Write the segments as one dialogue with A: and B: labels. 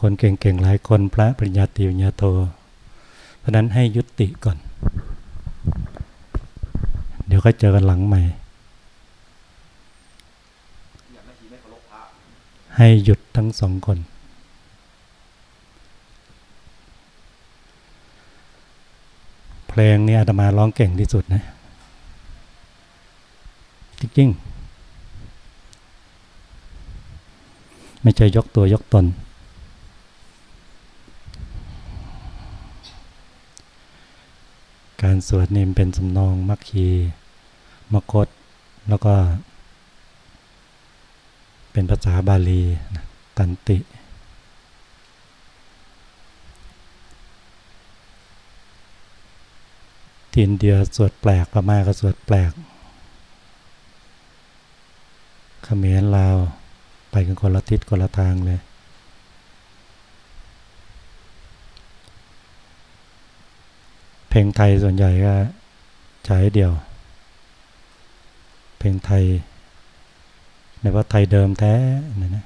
A: คนเก่งๆหลายคนพระปริญญาตรีปริญญาโท เพราะนั้นให้ยุติก่อน เดี๋ยวก็เจอกันหลังใหม่ ให้หยุดทั้งสองคน เพลงนี้อาตมาร้องเก่งที่สุดนะจริงๆไม่ใช่ยกตัวยกตน การสวดนี่เป็นสำนองมัคคีมคต แล้วก็ เป็นภาษาบาลีตันติ ทีนเดียสวดแปลกพม่าก็สวดแปลกเขมรลาว ไปกันคนละทิศคนละทางเลย เพ ลงไทยส่วนใหญ่ก็ใช้เดียว เพลงไทยในว่าไทยเดิมแท้นะนะ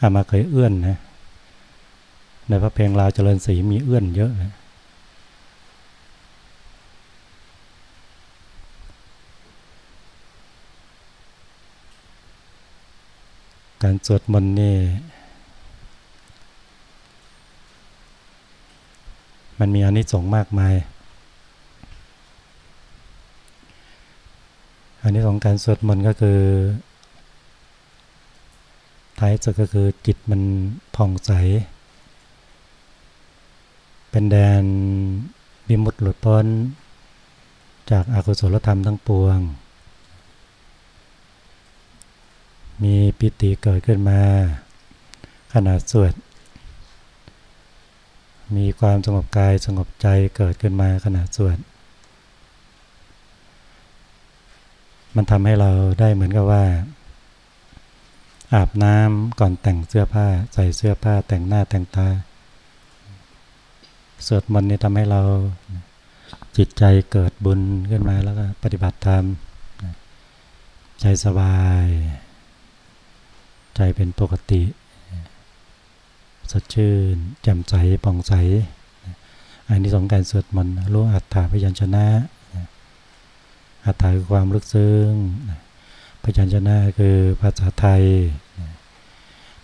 A: อามาเคยเอื้อนนะในพระเพลงลาวเจริญศรีมีเอื้อนเยอะการสวดมนต์นี่ มันมีอนิสงส์มากมายอันนี้ของการสวดมนต์ก็คือท้ายสุดก็คือจิตมันผ่องใส เป็นแดนบิมุตหลุดพ้น จากอากุศลธรรมทั้งปวง มีปิติเกิดขึ้นมา ขณะสวด มีความสงบกายสงบใจเกิดขึ้นมาขณะสวด มันทำให้เราได้เหมือนกับว่า อาบน้ำก่อนแต่งเสื้อผ้า ใส่เสื้อผ้าแต่งหน้าแต่งตาสวดมนต์นี่ทำให้เราจิตใจเกิดบุญขึ้นมาแล้วก็ปฏิบัติธรรมใจสบาย ใจเป็นปกติ สดชื่นแจ่มใสป่องใสอันนี้สองการสวดมนต์รู้อัตถาพยัญชนะ อัตถาคือความลึกซึ้งพยัญชนะคือภาษาไทย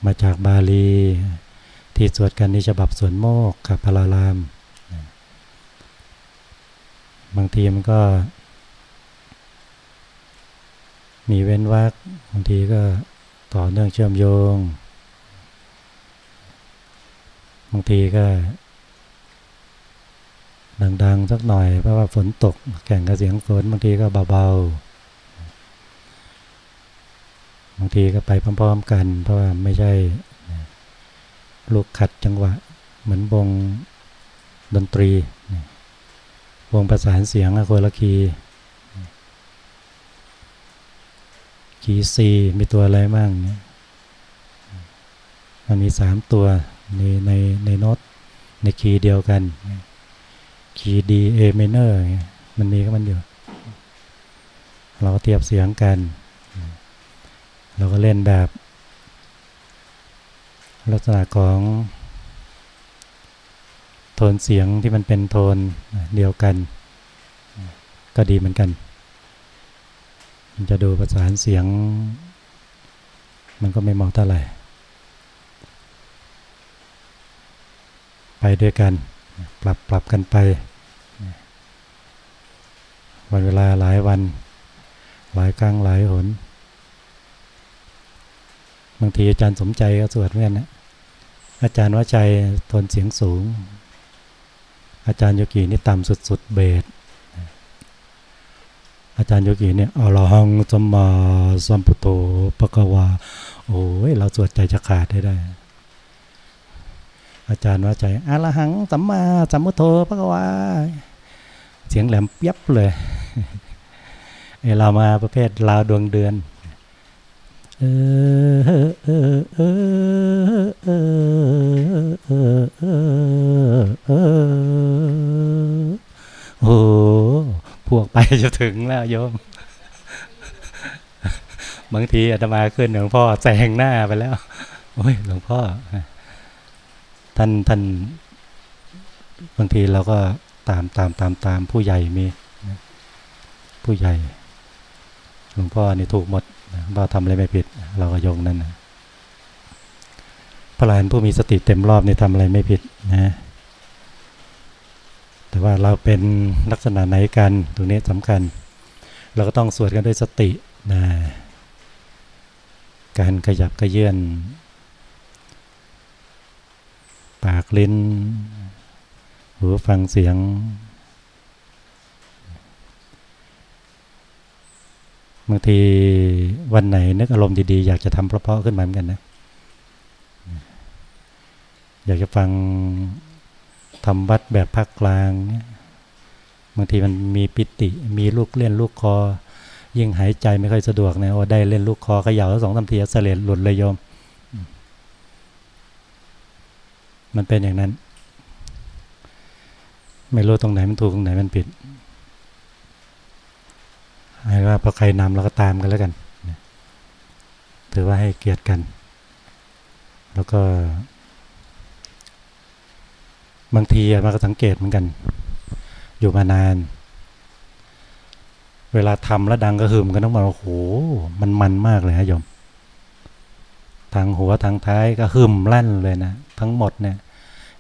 A: มาจากบาลี ที่สวดกันในฉบับสวนโมกกับพลาราม บางทีมันก็ มีเว้นวรรคบางทีก็ต่อเนื่องเชื่อมโยง บางทีก็ดังๆสักหน่อยเพราะว่าฝนตก แข่งกับเสียงฝนบางทีก็เบาๆบางทีก็ไปพร้อมๆกัน เพราะว่าไม่ใช่ลูกขัดจังหวะ เหมือนวงดนตรีวงประสานเสียงอะโคละคีคีซีมีตัวอะไรบ้างเนี่ยมันมีสามตัว ในในในโน้ตในคีย์เดียวกันคีย์ดีเอเมเนอร์มันมีก็มันอยู่ เราเทียบเสียงกัน เราก็เล่นแบบ ลักษณะของ โทนเสียงที่มันเป็นโทนเดียวกัน ก็ดีเหมือนกันจะดูประสานเสียง มันก็ไม่เหมาะเท่าไหร่ ไปด้วยกัน ปรับปรับกันไป วันเวลาหลายวัน หลายครั้งหลายหน บางทีอาจารย์สมใจก็สวดเมื่อนนะอาจารย์ว่าใจทนเสียงสูง อาจารย์โยกีนี่ต่ำสุด ๆ เบสอาจารย์โยกีเนี่ยอรหังสมมาสัมพุโตปะกวา โอ้ย เราสวดใจจะขาดได้ได้ อาจารย์ว่าใจอรหังสัมมาสัมพุโตปะกวาเสียงแหลมเปียบเลยไอเรามาประเภทลาวดวงเดือนเออเออเออเออเออเออโอ้พวกไปจะถึงแล้วโยม บางทีอาตมาขึ้นหลวงพ่อแซงหน้าไปแล้ว โอ้ยหลวงพ่อ ท่านท่านบางทีเราก็ตามตามตามตามผู้ใหญ่มีผู้ใหญ่หลวงพ่อนี่ถูกหมดเราทำอะไรไม่ผิด เราก็ยงนั่นนะพระลานผู้มีสติเต็มรอบนี่ทำอะไรไม่ผิดนะแต่ว่าเราเป็นลักษณะไหนกันตรงนี้สำคัญ เราก็ต้องสวดกันด้วยสตินะการขยับกระเยื่อน ปากลิ้นหูฟังเสียง บางทีวันไหนนึกอารมณ์ดีๆ อยากจะทำเพราะๆขึ้นมาเหมือนกันนะ อยากจะฟังทำวัดแบบภาคกลางบางทีมันมีปิติมีลูกเล่นลูกคอ ยิ่งหายใจไม่ค่อยสะดวกนะโอ้ได้เล่นลูกคอขย่าสองสามทีเสลดหลุดเลยโยม มันเป็นอย่างนั้น ไม่รู้ตรงไหนมันถูกตรงไหนมันผิดให้ว่าพอใครนำเราก็ตามกันแล้วกันถือว่าให้เกียรติกัน แล้วก็ บางทีมันก็สังเกตเหมือนกัน อยู่มานาน เวลาทำแล้วดังก็หึมกันต้องมาโอ้โหมันมันมากเลยฮะโยมทางหัวทางท้ายก็หึมลั่นเลยนะ ทั้งหมดเนี่ย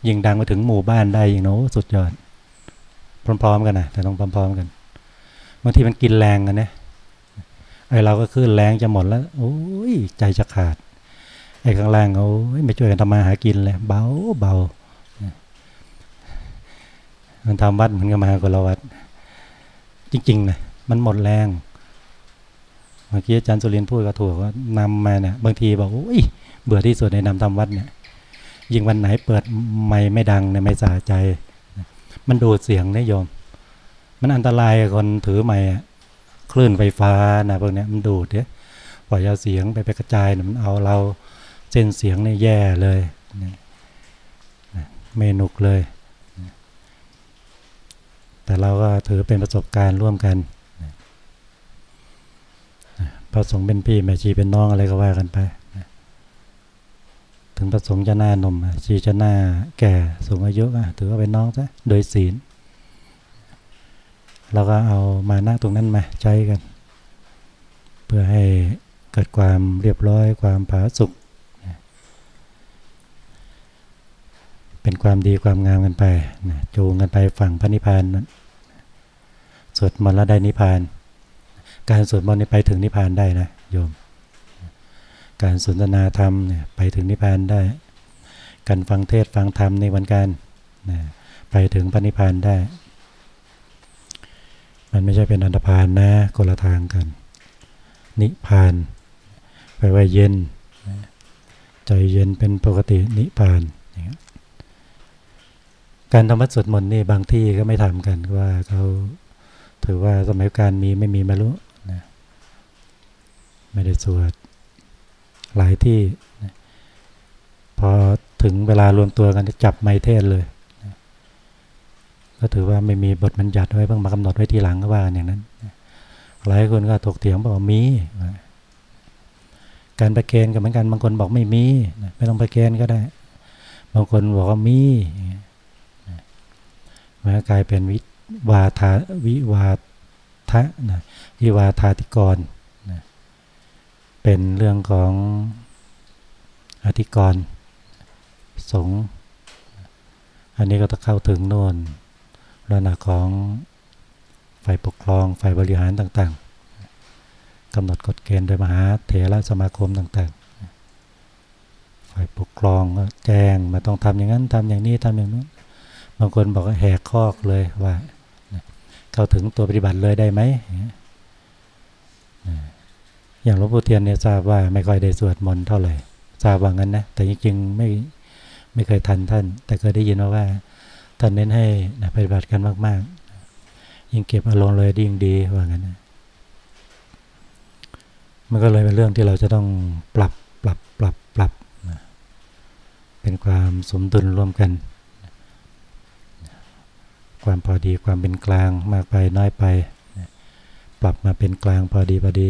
A: ยิงดังไปถึงหมู่บ้านได้ยิงโน้สุดยอด พร้อมๆกันนะแต่ต้องพร้อมๆกันบางทีมันกินแรงกันนะไอเราก็ขึ้นแรงจะหมดแล้วโอ้ยใจจะขาดไอ้ข้างล่างโอ้ยไม่ช่วยกันทำมาหากินเลยเบาเบามันทำวัดเหมือนกับมาคนละวัด จริงๆนะมันหมดแรงเมื่อกี้อาจารย์สุรินพูดก็ถูกว่านำมาเนี่ยบางทีบอกโอ้ยเบื่อที่สุดในนำทำวัดเนี่ย ยิ่งวันไหนเปิดไม่ไม่ดังเนี่ยไม่สาใจ มันดูดเสียงนะโยม มันอันตรายคนถือไม่คลื่นไฟฟ้านะพวกนี้มันดูดเนี่ยปล่อยเอาเสียงไปไปกระจายมันเอาเราเส้นเสียงเนี่ยแย่เลยเมนุกเลย แต่เราก็ถือเป็นประสบการณ์ร่วมกันพระสงฆ์เป็นพี่แม่ชีเป็นน้องอะไรก็ว่ากันไป ถึงพระสงฆ์จะหน้านมชีจะหน้าแก่สูงอายุถือว่าเป็นน้องซะโดยศีลเราก็เอามาหน้าตรงนั้นมาใช้กัน เพื่อให้เกิดความเรียบร้อยความผาสุกเป็นความดีความงามกันไปจูงกันไปฝั่งพระนิพพานสวดมนต์แล้วได้นิพพาน การสวดมนต์ไปถึงนิพพานได้นะโยม การสนทนาธรรมเนี่ยไปถึงนิพพานได้ การฟังเทศฟังธรรมในวันการนะไปถึงพระนิพพานได้ มันไม่ใช่เป็นอันตรพานนะคนละทางกัน นิพพานแปลว่าเย็น ใจเย็นเป็นปกตินิพพานการทำวัดสวดมนต์นี่บางที่ก็ไม่ทำกันว่าเขาถือว่าสมัยการมีไม่มีม่รู้นะไม่ได้สวด หลายที่ พอถึงเวลารวมตัวกันจะจับไมเทศเลยก็ถือว่าไม่มีบทบัญญัติไว้เพิ่งมากำหนดไว้ทีหลังก็ว่าอย่างนั้น หลายคนก็ถกเถียงบอกมี การประเคนกับเหมือนกันบางคนบอกไม่มีไม่ต้องประเคนก็ได้ บางคนบอกว่ามีมันกลายเป็นวิวาทาวิวาทะนะวิวาทาติกร เป็นเรื่องของอธิกรสงอันนี้ก็จะเข้าถึงโน่นระดับของฝ่ายปกครองฝ่ายบริหารต่างๆกำหนดกฎเกณฑ์โดยมหาเถรสมาคมต่างๆ ฝ่ายปกครองก็แจ้งมาต้องทำอย่างนั้นทำอย่างนี้ทำอย่างนู้นบางคนบอกว่าแหกคอกเลยว่าเข้าถึงตัวปฏิบัติเลยได้ไหม อย่างหลวงปู่เทียนเนี่ยทราบว่าไม่ค่อยได้สวดมนต์เท่าไหร่ทราบว่างั้นนะแต่จริงๆไม่ไม่เคยทันท่าน แต่เคยได้ยินมาว่าท่านเน้นให้ปฏิบัติกันมากๆ ยิ่งเก็บอารมณ์เลยยิ่งดีว่างั้นนะมันก็เลยเป็นเรื่องที่เราจะต้องปรับปรับปรับปรับ เป็นความสมดุลร่วมกัน ความพอดีความเป็นกลางมากไปน้อยไป ปรับมาเป็นกลางพอดีพอดี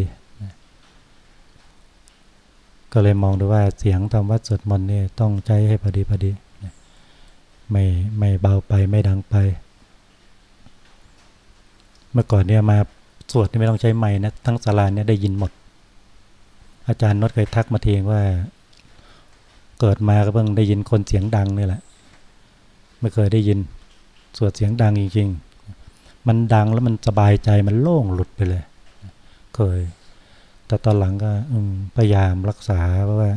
A: ก็เลยมองดูว่าเสียงทำวัดสวดมนต์นี่ต้องใจให้พอดีพอดีไม่ไม่เบาไปไม่ดังไป เมื่อก่อนเนี่ยมาสวดนี่ไม่ต้องใช้ไม้นะทั้งศาลาเนี่ยได้ยินหมด อาจารย์นดเคยทักมาเทีว่า เกิดมาก็เพิ่งได้ยินคนเสียงดังนี่แหละ ไม่เคยได้ยินสวดเสียงดังจริงๆ มันดังแล้วมันสบายใจมันโล่งหลุดไปเลย เคย แต่ตอนหลังก็พยายามรักษาเพราะว่า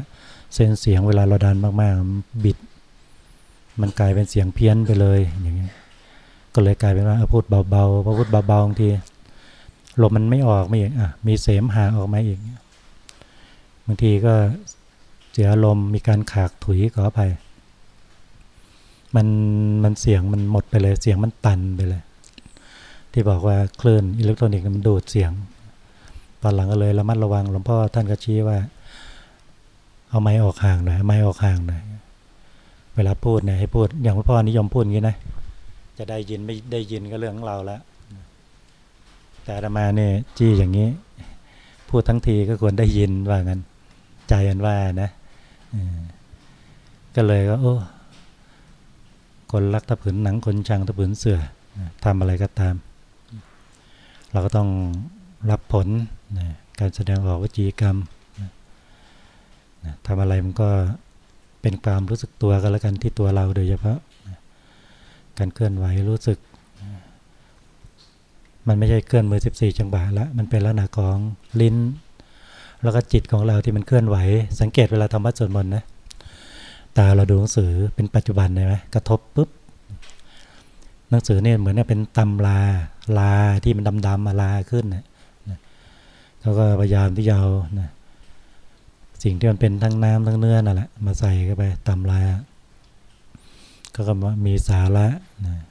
A: เส้นเสียงเวลาเราดันมากๆบิด มันกลายเป็นเสียงเพี้ยนไปเลยอย่างเงี้ยก็เลยกลายเป็นว่าพูดเบาๆพอพูดเบาๆบางทีลมมันไม่ออกไม่อีกอะมีเสมหาออกมาอีกบางทีก็เสียลมมีการขากถุยขออภัยมันมันเสียงมันหมดไปเลยเสียงมันตันไปเลย ที่บอกว่าคลื่นอิเล็กทรอนิกส์มันดูดเสียง ตอนหลังก็เลยระมัดระวังหลวงพ่อท่านก็ชี้ว่า เอาไม้ออกห่างหน่อยไม้ออกห่างหน่อยเวลาพูดเนี่ยให้พูดอย่างหลวงพ่อนิยมพูดอย่างนี้นะจะได้ยินไม่ได้ยินก็เรื่องของเราแล้วแต่ธรรมาเนี่ยจี้อย่างนี้ พูดทั้งทีก็ควรได้ยินว่างั้นใจอันว่านะก็เลยก็โอ้คนรักตะผืนหนังคนชังตะผืนเสือทำอะไรก็ตาม เราก็ต้องรับผล การแสดงออกวจีกรรมทำอะไรมันก็เป็นความรู้สึกตัวกันแล้วกันที่ตัวเราโดยเฉพาะการเคลื่อนไหวรู้สึกมันไม่ใช่เคลื่อนมือ 14 จังหวะละมันเป็นลักษณะของลิ้น แล้วก็จิตของเราที่มันเคลื่อนไหว สังเกตเวลาทำวัดสวดมนต์นะตาเราดูหนังสือเป็นปัจจุบันใช่ไหมกระทบปุ๊บหนังสือเนี่ยเหมือนเป็นตำลาลาที่มันดำๆมาลาขึ้นนะ เขาก็พยายามที่จะเอานะสิ่งที่มันเป็นทั้งน้ำทั้งเนื้อนั่นแหละมาใส่เข้าไปตำลาก็ก็มีสาระนะ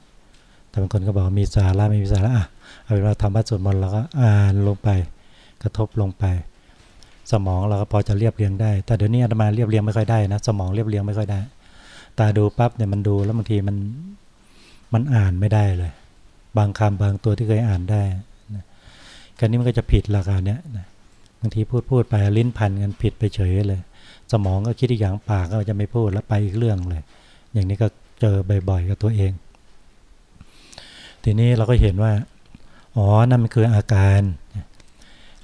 A: แต่บางคนก็บอกมีสาระไม่มีสาระอะเอาเป็นว่าทำวัดสวดมนต์เราก็อ่านลงไป กระทบลงไป สมองเราก็พอจะเรียบเรียงได้ แต่เดี๋ยวนี้อาตมาเรียบเรียงไม่ค่อยได้นะ สมองเรียบเรียงไม่ค่อยได้ ตาดูปั๊บเนี่ยมันดูแล้วบางทีมันมันอ่านไม่ได้เลย บางคำบางตัวที่เคยอ่านได้ การนี้มันก็จะผิดหลักการเนี้ยนะบางทีพูดพูดไปลิ้นพันกันผิดไปเฉยเลย สมองก็คิดอีกอย่างปากก็จะไม่พูดแล้วไปอีกเรื่องเลย อย่างนี้ก็เจอบ่อยๆกับตัวเอง ทีนี้เราก็เห็นว่า อ๋อนั่นมันคืออาการ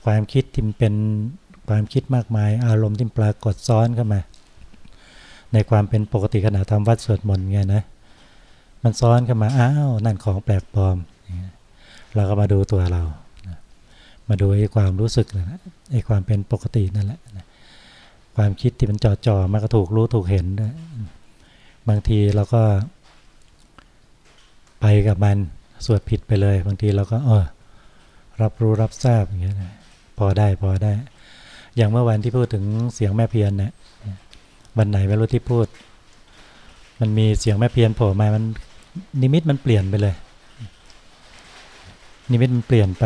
A: ความคิดที่เป็นความคิดมากมาย อารมณ์ที่ปรากฏซ้อนเข้ามา ในความเป็นปกติขณะทำวัดสวดมนต์ไงนะมันซ้อนเข้ามาอ้าวนั่นของแปลกปลอมเราก็มาดูตัวเรา มาดูไอ้ความรู้สึกนะไอ้ความเป็นปกตินั่นแหละความคิดที่มันจ่อๆมันก็ถูกรู้ถูกเห็นด้วยบางทีเราก็ไปกับมันสวดผิดไปเลย บางทีเราก็เออรับรู้รับทราบอย่างเงี้ยพอได้พอได้ อย่างเมื่อวันที่พูดถึงเสียงแม่เพียนเนี่ยวันไหนไม่รู้ที่พูด มันมีเสียงแม่เพียนโผล่มามันนิมิตมันเปลี่ยนไปเลย นิมิตมันเปลี่ยนไป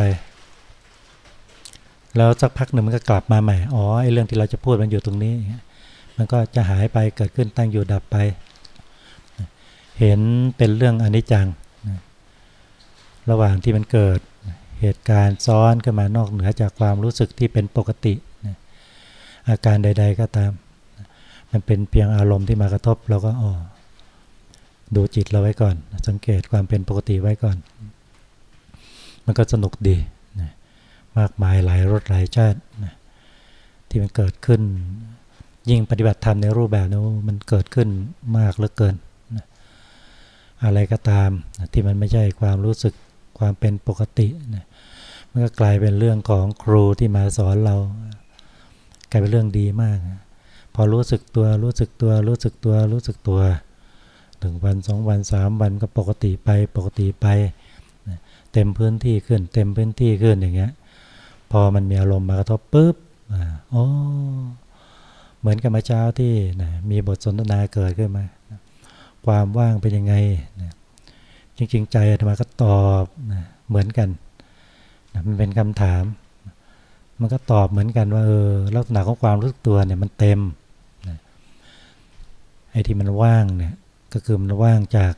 A: แล้วสักพักหนึ่งมันก็กลับมาใหม่อ๋อไอ้เรื่องที่เราจะพูดมันอยู่ตรงนี้ มันก็จะหายไปเกิดขึ้นตั้งอยู่ดับไป เห็นเป็นเรื่องอนิจจัง ระหว่างที่มันเกิดเหตุการณ์ซ้อนขึ้นมานอกเหนือจากความรู้สึกที่เป็นปกติ อาการใด ๆ ก็ตาม มันเป็นเพียงอารมณ์ที่มากระทบเราก็อ๋อดูจิตเราไว้ก่อน สังเกตความเป็นปกติไว้ก่อน มันก็สนุกดี มากมายหลายรสหลายชาติที่มันเกิดขึ้น ยิ่งปฏิบัติธรรมในรูปแบบนี้มันเกิดขึ้นมากเหลือเกิน อะไรก็ตามที่มันไม่ใช่ความรู้สึกความเป็นปกติมันก็กลายเป็นเรื่องของครูที่มาสอนเรากลายเป็นเรื่องดีมาก พอรู้สึกตัวรู้สึกตัวรู้สึกตัวรู้สึกตัวหนึ่งวันสองวันสามวันก็ปกติไปปกติไป เต็มพื้นที่ขึ้น เต็มพื้นที่ขึ้นอย่างเงี้ย พอมันมีอารมณ์มากระทบปุ๊บอ๋อเหมือนกับเมื่อเช้าที่นะมีบทสนทนาเกิดขึ้นมาความว่างเป็นยังไงนะจริงๆ ใจธรรมาก็ตอบนะเหมือนกันนะมันเป็นคำถาม มันก็ตอบเหมือนกันว่าเออลักษณะของความรู้สึกตัวเนี่ยมันเต็มนะไอ้ที่มันว่างเนี่ยก็คือมันว่างจาก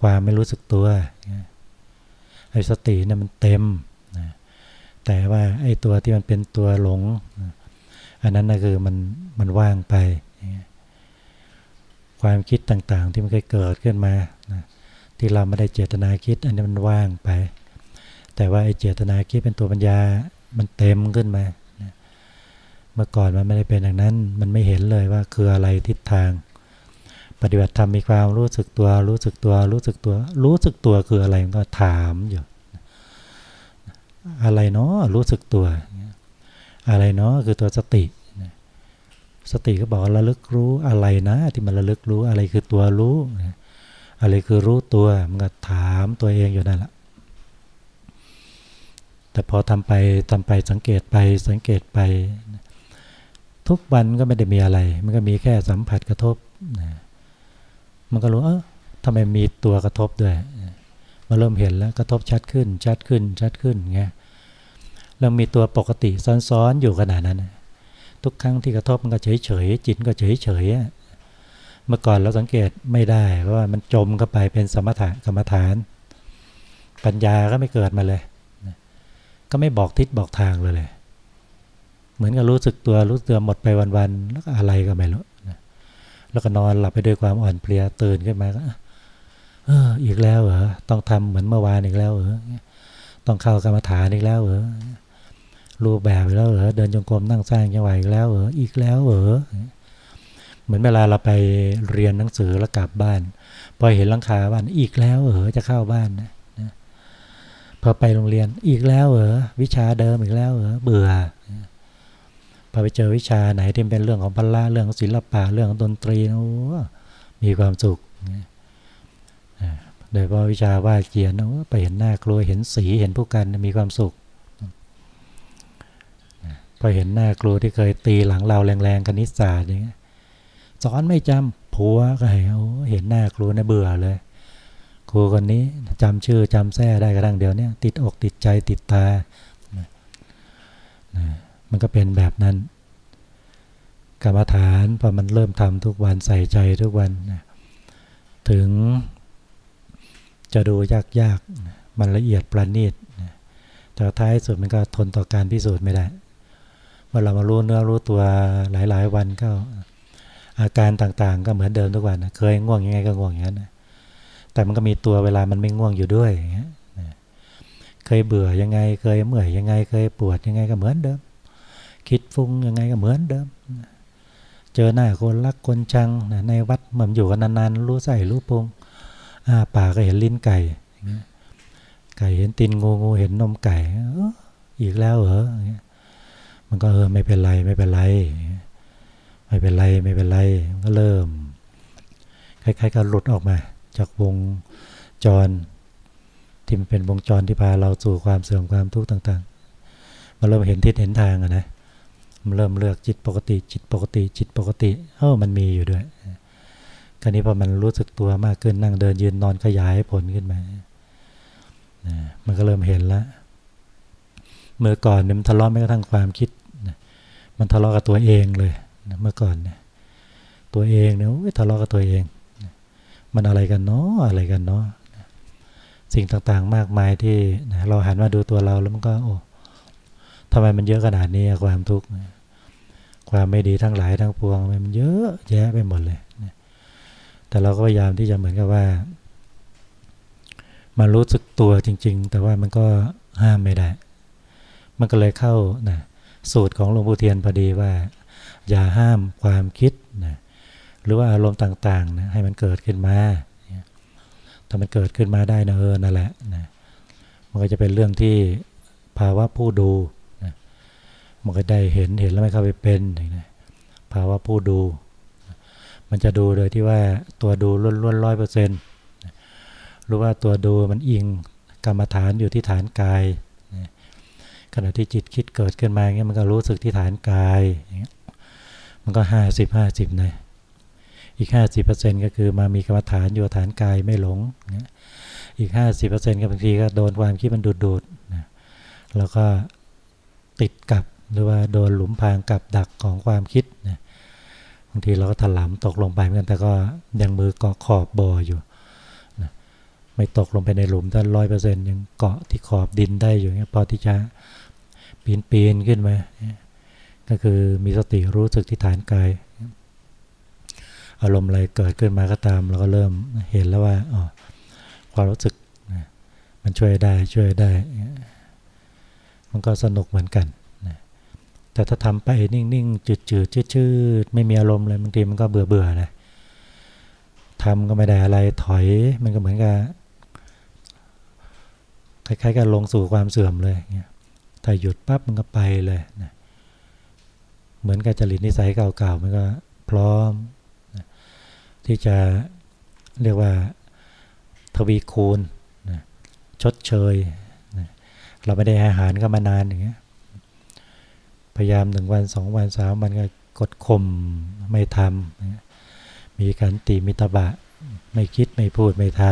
A: ความไม่รู้สึกตัวไอ้สติเนี่ยมันเต็ม แต่ว่าไอ้ตัวที่มันเป็นตัวหลง อันนั้นนะคือมันมันว่างไป ความคิดต่างๆที่มันเคยเกิดขึ้นมานะที่เราไม่ได้เจตนาคิด อันนี้มันว่างไป แต่ว่าไอ้เจตนาคิดเป็นตัวปัญญามันเต็มขึ้นมาเมื่อก่อนมันไม่ได้เป็นอย่างนั้น มันไม่เห็นเลยว่าคืออะไรทิศทาง ปฏิบัติธรรมมีความรู้สึกตัว รู้สึกตัว รู้สึกตัว รู้สึกตัวคืออะไรมันก็ถามอยู่ อะไรเนาะรู้สึกตัว อะไรเนาะคือตัวสติ สติก็บอกระลึกรู้อะไรนะที่มันระลึกรู้อะไรคือตัวรู้อะไรคือรู้ตัวมันก็ถามตัวเองอยู่นั่นแหละแต่พอทำไปทำไปสังเกตไปสังเกตไป ทุกวันก็ไม่ได้มีอะไร มันก็มีแค่สัมผัสกระทบมันก็รู้เออทำไมมีตัวกระทบด้วย มาเริ่มเห็นแล้วกระทบชัดขึ้น ชัดขึ้น ชัดขึ้นไงเรามีตัวปกติซ้อนๆอยู่ขนาดนั้น ทุกครั้งที่กระทบมันก็เฉยเฉยจิตก็เฉยเฉยเมื่อก่อนเราสังเกตไม่ได้เพราะว่ามันจมเข้าไปเป็นสมถะกรรมฐาน ปัญญาก็ไม่เกิดมาเลย ก็ไม่บอกทิศบอกทางเลยเลยเหมือนกับรู้สึกตัวรู้ตัวหมดไปวันๆแล้วก็อะไรก็ไม่รู้แล้วก็นอนหลับไปด้วยความอ่อนเพลียตื่นขึ้นมาก็ เออ อีกแล้วเหรอ ต้องทำเหมือนเมื่อวานอีกแล้วเหรอ ต้องเข้ากรรมฐานอีกแล้วเหรอ รูปแบบอีกแล้วเหรอ เดินจงกรมนั่งสร้างยังไหวอีกแล้วเหรอ อีกแล้วเหรอ เหมือนเวลาเราไปเรียนหนังสือแล้วกลับบ้าน พอเห็นลังคาบ้าน อีกแล้วเหรอ จะเข้าบ้านนะพอไปโรงเรียน อีกแล้วเหรอ วิชาเดิมอีกแล้วเหรอ เบื่อ พอไปเจอวิชาไหนที่เป็นเรื่องของพละเรื่องของศิลปะ เรื่องของดนตรีโอ้มีความสุข โดยเฉพาะวิชาวาดเขียนไปเห็นหน้ากลัวเห็นสีเห็นผู้กันมีความสุขพอเห็นหน้าครูที่เคยตีหลังเราแรงๆคณิตศาสตร์อย่างเงี้ยสอนไม่จำผัวก็เห็นเห็นหน้าครูในเบื่อเลย ครูคนนี้จำชื่อจำแท้ได้กระทั่งเดียวเนี่ยติดอกติดใจติดตา มันก็เป็นแบบนั้น กรรมฐานพอมันเริ่มทำทุกวันใส่ใจทุกวัน ถึง จะดูยากๆ มันละเอียดประณีตแต่ท้ายสุดมันก็ทนต่อการพิสูจน์ไม่ได้เมื่อเรามารู้เนื้อรู้ตัวหลายๆ วันก็อาการต่างๆ ก็เหมือนเดิมทุกวันเคยง่วงยังไงก็ง่วงอย่างนั้นแต่มันก็มีตัวเวลามันไม่ง่วงอยู่ด้วยเคยเบื่อยังไงเคยเมื่อยยังไงเคยปวดยังไงก็เหมือนเดิม คิดฟุ้งยังไงก็เหมือนเดิม เจอหน้าคนรักคนชังในวัดเหมือนอยู่กันนานๆรู้ใส่รู้ปง อาปากก็เห็นลิ้นไก่ไก่เห็นตีนงูงูเห็นนมไก่อีกแล้วเหรอมันก็เออไม่เป็นไรไม่เป็นไร ไม่เป็นไรไม่เป็นไรมันก็เริ่มคล้ายๆกับหลุดออกมา จากวงจรที่มันเป็นวงจรที่พาเราสู่ความเสื่อมความทุกข์ต่าง ๆมาเริ่มเห็นทิศเห็นทางอะนะมันเริ่มเลือกจิตปกติจิตปกติจิตปกติเออมันมีอยู่ด้วย คราวนี้พอมันรู้สึกตัวมากขึ้นนั่งเดินยืนนอนขยายผลขึ้นมามันก็เริ่มเห็นแล้ว เมื่อก่อนเนี่ยมันทะเลาะไม่กระทั่งความคิดมันทะเลาะกับตัวเองเลยเมื่อก่อนเนี่ยตัวเองเนี่ยทะเลาะกับตัวเองมันอะไรกันเนาะอะไรกันเนาะสิ่งต่างๆมากมายที่เราหันมาดูตัวเราแล้วมันก็โอ้ทำไมมันเยอะขนาดนี้ความทุกข์ความไม่ดีทั้งหลายทั้งปวงมันเยอะแยะไปหมดเลย แต่เราก็พยายามที่จะเหมือนกับว่ามารู้สึกตัวจริง ๆ แต่ว่ามันก็ห้ามไม่ได้ มันก็เลยเข้านะสูตรของหลวงปู่เทียนพอดีว่า อย่าห้ามความคิดนะหรือว่าอารมณ์ต่างๆนะให้มันเกิดขึ้นมาถ้ามันเกิดขึ้นมาได้นะเออนั่นแหละนะมันก็จะเป็นเรื่องที่ภาวะผู้ดูนะมันก็ได้เห็นเห็นแล้วไม่เข้าไปเป็นนะภาวะผู้ดู มันจะดูโดยที่ว่าตัวดูล้วนๆร้อยเปอร์เซ็นต์รู้ว่าตัวดูมันอิงกรรมฐานอยู่ที่ฐานกายขณะที่จิตคิดเกิดขึ้นมาเงี้ยมันก็รู้สึกที่ฐานกายมันก็ห้าสิบห้าสิบนะอีกห้าสิบเปอร์เซ็นต์ก็คือมามีกรรมฐานอยู่ฐานกายไม่หลงอีกห้าสิบเปอร์เซ็นต์ก็บางทีก็โดนความคิดมันดูดดูดนะแล้วก็ติดกับหรือว่าโดนหลุมพรางกับดักของความคิดนะางทีเราก็ถลำตกลงไปเหมือนกันแต่ก็ยังมือเกาะขอบบ่ออยู่นะไม่ตกลงไปในหลุมท่านร้อยเปอร์เซ็นต์ยังเกาะที่ขอบดินได้อยู่เงี้ยพอที่จะปีนปีนขึ้นมา ก็คือมีสติรู้สึกที่ฐานกาย อารมณ์อะไรเกิดขึ้นมาก็ตาม เราก็เริ่มเห็นแล้วว่าอ๋อความรู้สึกมันช่วยได้ช่วยได้ มันก็สนุกเหมือนกัน แต่ถ้าทำไปนิ่งๆจืดๆชืดๆไม่มีอารมณ์เลยบางทีมันก็เบื่อๆนะทำก็ไม่ได้อะไรถอยมันก็เหมือนกับคล้ายๆกับลงสู่ความเสื่อมเลยถ้าหยุดปั๊บมันก็ไปเลยนะเหมือนกับจริตนิสัยเก่าๆมันก็พร้อมนะที่จะเรียกว่าทวีคูณนะชดเชยนะเราไม่ได้อาหารก็มานานอย่างเงี้ย พยายามหนึ่งวันสองวันสามวันก็กดข่มไม่ทำมีการตีมิตบะ ไม่คิดไม่พูดไม่ท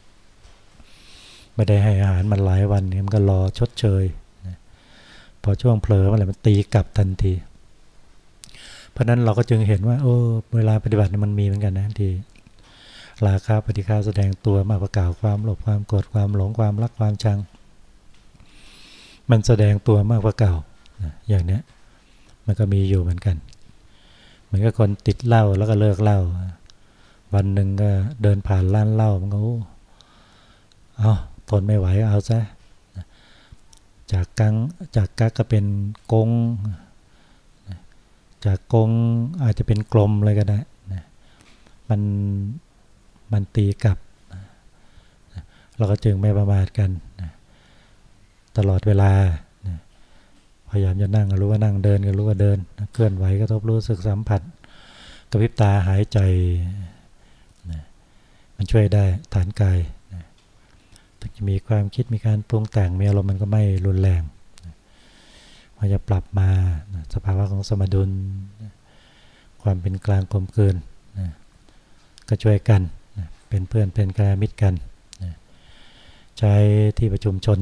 A: ำไม่ได้ให้อาหารมันหลายวันมันก็รอชดเชยพอช่วงเผลอมันอะไรมันตีกลับทันที เพราะนั้นเราก็จึงเห็นว่าโอ้เวลาปฏิบัติมันมีเหมือนกันนะทีราคาปฏิฆาแสดงตัวมากประกาศความหลบความโกรธความหลงความรักความชัง มันแสดงตัวมากกว่าเก่า อย่างเนี้ยมันก็มีอยู่เหมือนกัน เหมือนกับคนติดเหล้าแล้วก็เลิกเหล้าวันหนึ่งก็เดินผ่านร้านเหล้ามันก็เอาทนไม่ไหวเอาซะจากกังจากกักก็เป็นกง จากกงอาจจะเป็นกลมเลยก็ได้มันมันตีกลับ เราก็จึงไม่ประมาทกันตลอดเวลา พยายามจะนั่งก็รู้ว่านั่งเดินก็รู้ว่าเดิน เคลื่อนไหวก็ทบรู้สึกสัมผัสกระพริบตาหายใจมันช่วยได้ฐานกายถึงจะมีความคิดมีการปรุงแต่งมีอารมณ์มันก็ไม่รุนแรงมันจะปรับมาสภาวะของสมดุลความเป็นกลางกลมเกินก็ช่วยกันเป็นเพื่อนเป็นกายมิตรกันใช้ที่ประชุมชน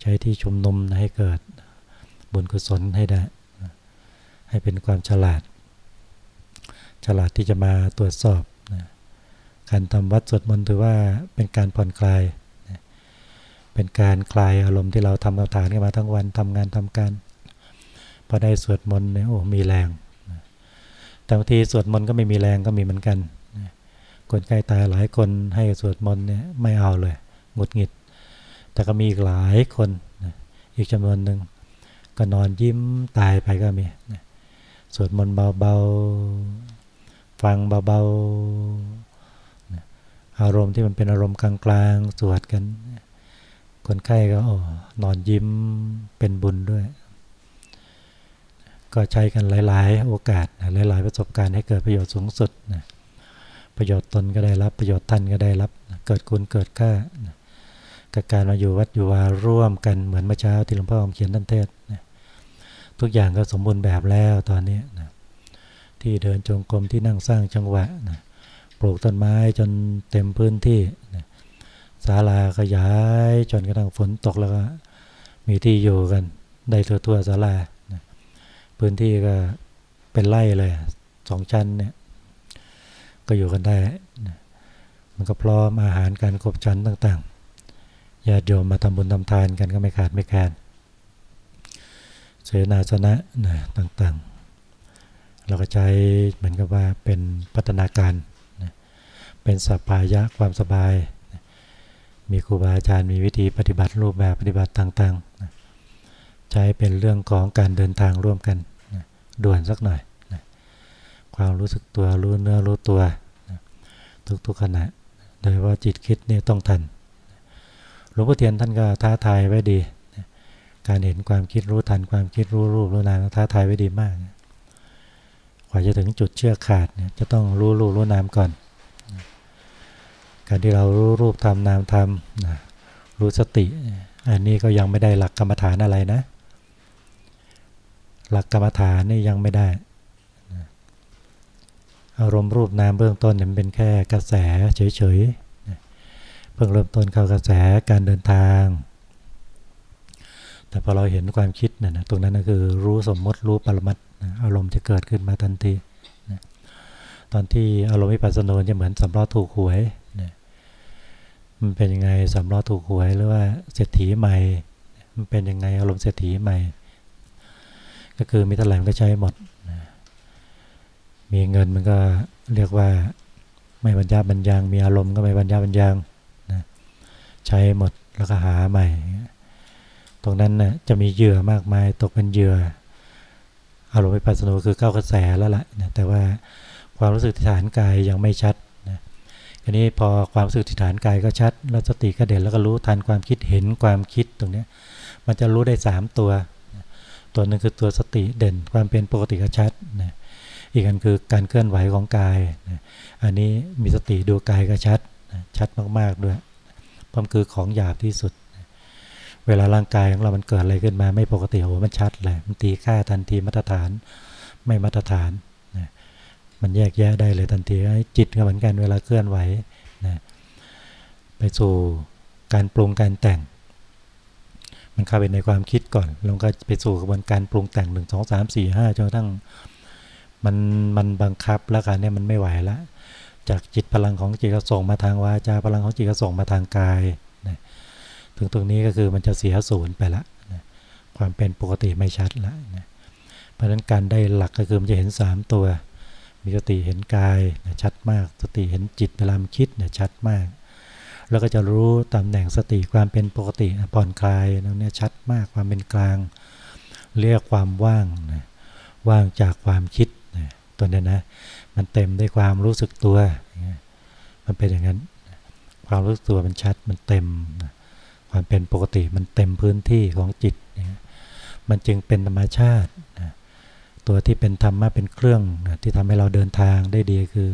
A: ใช้ที่ชุมนุมให้เกิด บุญกุศลให้ได้ ให้เป็นความฉลาด ฉลาดที่จะมาตรวจสอบนะการทำวัดสวดมนต์ถือว่าเป็นการผ่อนคลายนะเป็นการคลายอารมณ์ที่เราทำกรรมฐานกันมาทั้งวันทำงานทำการพอได้สวดมนต์เนี่ยโอ้มีแรงนะแต่บางทีสวดมนต์ก็ไม่มีแรงก็มีเหมือนกันนะคนใกล้ตายหลายคนให้สวดมนต์เนี่ยไม่เอาเลยหงุดหงิด แต่ก็มีอีกหลายคนนะอีกจำนวนหนึ่ง ก็นอนยิ้มตายไปก็มีสวดมนต์เบาๆ ฟังเบาๆ อารมณ์ที่มันเป็นอารมณ์กลางๆ สวดกัน คนไข้ก็โอ้นอนยิ้มเป็นบุญด้วย ก็ใช้กันหลาย ๆ โอกาส หลาย ๆ ประสบการณ์ให้เกิดประโยชน์สูงสุดนะประโยชน์ตนก็ได้รับประโยชน์ท่านก็ได้รับ เกิดคุณเกิดค่ากับการมาอยู่วัดอยู่วาร่วมกันเหมือนเมื่อเช้าที่หลวงพ่อเขียนท่านเทศนะ ทุกอย่างก็สมบูรณ์แบบแล้วตอนนี้นะที่เดินจงกรมที่นั่งสร้างจังหวะนะปลูกต้นไม้จนเต็มพื้นที่นะศาลาขยายจนกระทั่งฝนตกแล้วก็มีที่อยู่กัน ได้ทั่วทั่วศาลานะพื้นที่ก็เป็นไร่เลยสองชั้นเนี่ยก็อยู่กันได้นะมันก็พร้อมอาหารการครบชั้นต่างๆญาติโยมมาทำบุญทำทานกันก็ไม่ขาดไม่แคลน เสนาสนะนะต่างๆ เราก็ใช้เหมือนกับว่าเป็นพัฒนาการนะเป็นสปายะความสบายนะมีครูบาอาจารย์มีวิธีปฏิบัติรูปแบบปฏิบัติต่างๆนะใช้เป็นเรื่องของการเดินทางร่วมกันนะด่วนสักหน่อยนะความรู้สึกตัวรู้เนื้อรู้ตัวนะทุกๆขณะโดยว่าจิตคิดเนี่ยต้องทันหลวงพ่อเทียนท่านก็ท้าทายไว้ดี การเห็นความคิดรู้ทันความคิดรู้รูปรู้นามท้าทายไว้ดีมาก กว่าจะถึงจุดเชื่อขาดเนี่ยจะต้องรู้รูปรู้นามก่อน การที่เรารู้รูปทำนามทำรู้สติ อันนี้ก็ยังไม่ได้หลักกรรมฐานอะไรนะ หลักกรรมฐานนี่ยังไม่ได้อารมณ์รูปนามเบื้องต้นเนี่ยเป็นแค่กระแสเฉยๆเพิ่งเริ่มต้นเข้ากระแสการเดินทาง แต่พอเราเห็นความคิดเนี่ยนะตรงนั้นก็คือรู้สมมติรู้ปรมัตนะอารมณ์จะเกิดขึ้นมาทันทีนะตอนที่อารมณ์วิปัสสนจะเหมือนสำล้อถูกหวยนะมันเป็นยังไงสำล้อถูกหวยหรือว่าเศรษฐีใหม่ มันเป็นยังไงอารมณ์เศรษฐีใหม่ ก็คือมีเท่าไหร่มันก็ใช้หมดมีเงินมันก็เรียกว่าไม่บรรยาบรรยังมีอารมณ์ก็ไม่บรรยาบรรยังนะใช้หมดแล้วก็หาใหม่ ตรงนั้นนะ่ะจะมีเหยื่อมากมายตกเป็นเหยื่ออารมณ์วิปัสสนคือเข้ากระแสแล้วละนะแต่ว่าความรู้สึกที่ฐานกายยังไม่ชัดนะทีนี้พอความรู้สึกที่ฐานกายก็ชัด แล้วสติก็เด่นแล้วก็รู้ทันความคิดเห็นความคิดตรงนี้มันจะรู้ได้ 3 ตัว ตัวหนึ่งคือตัวสติเด่นความเป็นปกติก็ชัดนะอีกอันคือการเคลื่อนไหวของกายนะอันนี้มีสติดูกายก็ชัดนะชัดมากๆด้วยเพราะคือของหยาบที่สุด เวลาร่างกายของเรามันเกิดอะไรขึ้นมา ไม่ปกติโอ้มันชัดเลยมันตีค่าทันทีมาตรฐานไม่มาตรฐานนะมันแยกแยะได้เลยทันทีจิตก็เหมือนกันเวลาเคลื่อนไหวนะไปสู่การปรุงการแต่ง มันเข้าไปในความคิดก่อนแล้วก็ไปสู่กระบวนการปรุงแต่งหนึ่งสองสามสี่ห้าจนกระทั่งมันมันบังคับแล้วกันเนี่ยมันไม่ไหวแล้วจากจิตพลังของจิตก็ส่งมาทางวาจาพลังของจิตก็ส่งมาทางกาย ถึงตรงนี้ก็คือมันจะเสียศูนย์ไปละนะความเป็นปกติไม่ชัดละนะเพราะฉะนั้นการได้หลักก็คือมันจะเห็น 3 ตัว มีสติเห็นกายนะชัดมาก สติเห็นจิตเวลามันคิดนะชัดมาก แล้วก็จะรู้ตำแหน่งสติความเป็นปกติผ่อนคลายตรงนี้ชัดมากความเป็นกลาง เรียกความว่างนะว่างจากความคิดนะตัวนี้นะมันเต็มด้วยความรู้สึกตัว มันเป็นอย่างนั้น ความรู้สึกตัวมันชัดมันเต็มนะ ความเป็นปกติมันเต็มพื้นที่ของจิต มันจึงเป็นธรรมชาติ ตัวที่เป็นธรรมะเป็นเครื่องที่ทำให้เราเดินทางได้ดีคือ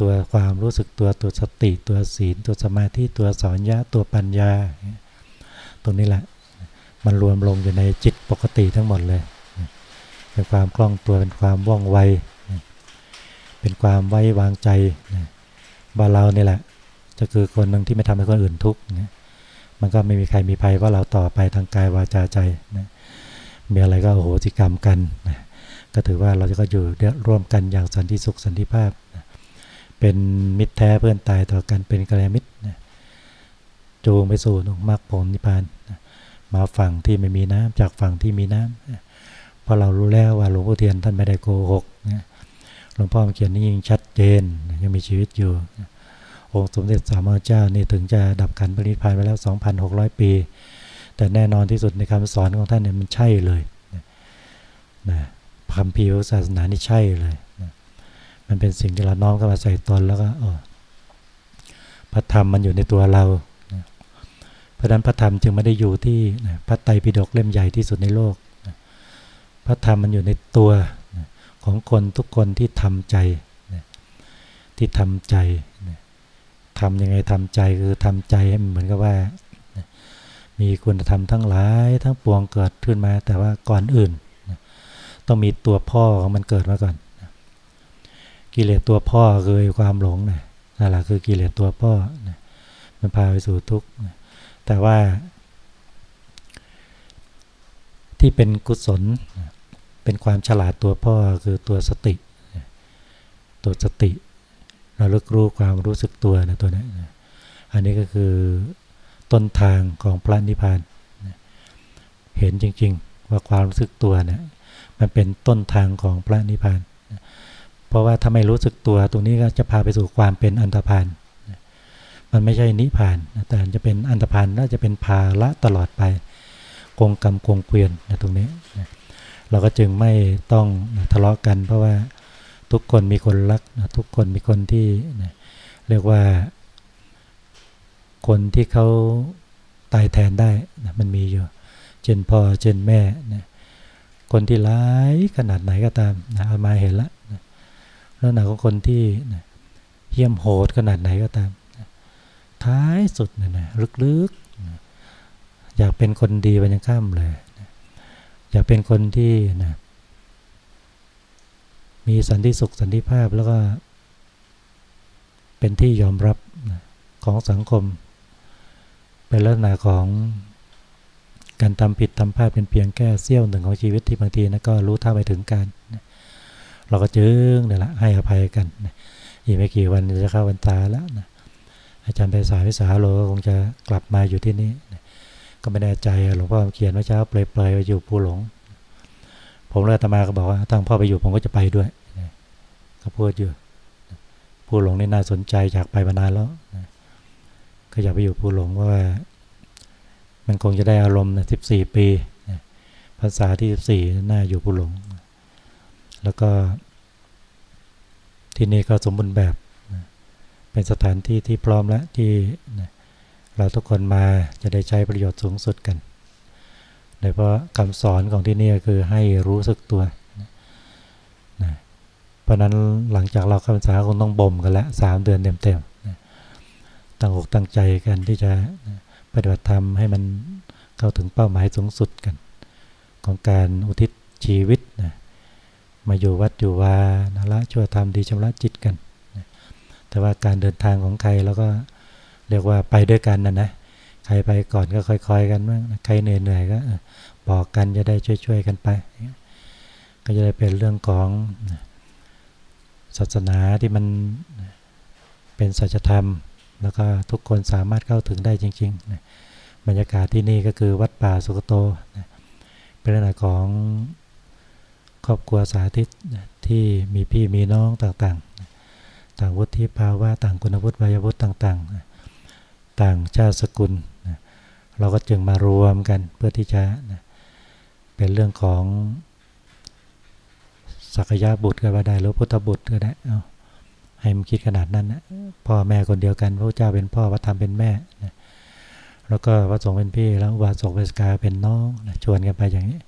A: ตัวความรู้สึกตัวตัวสติ ตัวศีล ตัวสมาธิตัวสอนยะตัวปัญญา ตรงนี้แหละ มันรวมลงอยู่ในจิตปกติทั้งหมดเลยเป็นความคล่องตัวเป็นความว่องไวเป็นความไว้วางใจบาเราเนี่แหละ จะคือคนหนึ่งที่ไม่ทำให้คนอื่นทุกข์ มันก็ไม่มีใครมีภัยว่าเราต่อไปทางกายวาจาใจนะมีอะไรก็โอ้โหสิกรรมกันนะก็ถือว่าเราจะก็อยู่ร่วมกันอย่างสันติสุขสันติภาพนะเป็นมิตรแท้เพื่อนตายต่อกันเป็นกระแลมิตรนะจูงไปสู่มรรคผลนิพพานนะมาฝั่งที่ไม่มีน้ำจากฝั่งที่มีน้ำนะเพราะเรารู้แล้วว่าหลวงพ่อเทียนท่านไม่ได้โกหกนะหลวงพ่อเขียนนี่ยิ่งชัดเจน ยังมีชีวิตอยู่ องค์สมเด็จสามพรเจ้านี่ถึงจะดับขันปรินิพพานไปแล้ว 2,600 ปี แต่แน่นอนที่สุดในคำสอนของท่านเนี่ยมันใช่เลยนะคำพิวศาสนานี่ใช่เลยนะมันเป็นสิ่งที่เราน้อมเข้ามาใส่ตนแล้วก็พระธรรมมันอยู่ในตัวเรานะเพราะนั้นพระธรรมจึงไม่ได้อยู่ที่นะพระไตรปิฎกเล่มใหญ่ที่สุดในโลกนะพระธรรมมันอยู่ในตัวนะของคนทุกคนที่ทำใจนะที่ทำใจนะ ทำยังไงทำใจคือทำใจให้เหมือนกับว่า มีคุณธรรมทั้งหลายทั้งปวงเกิดขึ้นมา แต่ว่าก่อนอื่น ต้องมีตัวพ่อของมันเกิดมาก่อน กิเลสตัวพ่อคือความหลงนะนั่นแหละคือกิเลสตัวพ่อมันพาไปสู่ทุกข์แต่ว่า ที่เป็นกุศลเป็นความฉลาดตัวพ่อคือตัวสติ ตัวสติ เราลึกรู้ความรู้สึกตัวนะตัวนี้อันนี้ก็คือต้นทางของพระนิพพานเห็นจริง ๆ ว่าความรู้สึกตัวเนี่ยมันเป็นต้นทางของพระนิพพานเพราะว่าถ้าไม่รู้สึกตัวตรงนี้ก็จะพาไปสู่ความเป็นอันตรพานมันไม่ใช่นิพพาน แต่จะเป็นอันตรพานน่าจะเป็นภาละตลอดไปกงกรรมกงเกวียนนะตรงนี้ เราก็จึงไม่ต้องทะเลาะกันเพราะว่า ทุกคนมีคนรักนะทุกคนมีคนที่นะเรียกว่า คนที่เขาตายแทนได้นะมันมีอยู่เช่นพ่อเช่นแม่นะคนที่ร้ายขนาดไหนก็ตามนะเอามาเห็นละนะแล้วหนาของคนที่นะเยี่ยมโหดขนาดไหนก็ตามนะท้ายสุดนะนะลึกๆนะอยากเป็นคนดีไปยังข้ามเลยนะอยากเป็นคนที่นะ มีสันติสุขสันติภาพแล้วก็ เป็นที่ยอมรับของสังคม เป็นลักษณะของการทำผิดทำพลาดเป็นเพียงแค่เสี้ยวหนึ่งของชีวิตที่บางทีนะก็รู้เท่าไปถึงการ เราก็จึงเนี่ยแหละให้อภัยกันอีกไม่กี่วันจะเข้าวันตาแล้วนะอาจารย์ไปสายวิสาโลคงจะกลับมาอยู่ที่นี่ก็ไม่แน่ใจหลวงพ่อเขียนว่าเช้าเปลยๆอยู่ภูหลง ผมเลยตมาก็บอกว่าตั้งพ่อไปอยู่ผมก็จะไปด้วย ก็พูดอยู่ผู้หลงนี่น่าสนใจอยากไปมานานแล้วก็อยากไปอยู่ผู้หลงว่า มันคงจะได้อารมณ์นะสิบสี่ปีภาษาที่สิบสี่น่าอยู่ผู้หลง แล้วก็ ที่นี่ก็สมบูรณ์แบบ เป็นสถานที่ที่พร้อมแล้วที่เราทุกคนมาจะได้ใช้ประโยชน์สูงสุดกันโดยเพราะคำสอนของที่นี่คือให้รู้สึกตัว เพราะนั้นหลังจากเราคำสาคงต้องบ่มกันแล้วสามเดือนเต็มๆตั้งอกตั้งใจกันที่จะปฏิบัติธรรมให้มันเข้าถึงเป้าหมายสูงสุดกัน ของการอุทิศชีวิตนะมาอยู่วัดอยู่วานะละช่วยทำดีชำระจิตกันนะแต่ว่าการเดินทางของใครเราก็เรียกว่าไปด้วยกันนะนะใครไปก่อนก็ค่อยๆกันบ้างใครเหนื่อยๆก็บอกกันจะได้ช่วยๆกันไป ก็จะได้เป็นเรื่องของ ศาสนาที่มันเป็นสัจธรรม แล้วก็ทุกคนสามารถเข้าถึงได้จริงๆบรรยากาศที่นี่ก็คือวัดป่าสุกโตเป็นลักษณะของครอบครัวสาธิตที่มีพี่มีน้องต่างๆต่างวุฒิภาวะต่างคุณวุฒิวัยวุฒิต่างๆต่างชาติสกุลเราก็จึงมารวมกันเพื่อที่จะเป็นเรื่องของ สักยะบุตรก็ได้หรือพุทธบุตรก็ได้เอาให้มันคิดขนาดนั้นนะพ่อแม่คนเดียวกัน พระเจ้าเป็นพ่อพระธรรมเป็นแม่นะแล้วก็พระสงฆ์เป็นพี่แล้ววาสกเวสกาเป็นน้องนะชวนกันไปอย่างนี้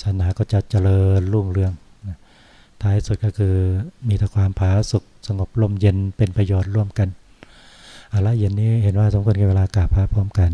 A: ศาสนาก็จะเจริญรุ่งเรืองนะท้ายสุดก็คือมีแต่ความผาสุกสงบลมเย็นเป็นประโยชน์ร่วมกันเอาละเย็นนี้เห็นว่าสมควรกับเวลากราบพระพร้อมกัน